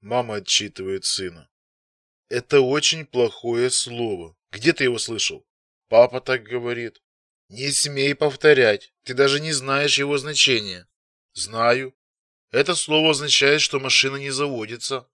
Мама отчитывает сына. Это очень плохое слово. Где ты его слышал? Папа так говорит. Не смей повторять. Ты даже не знаешь его значения. Знаю. Это слово означает, что машина не заводится.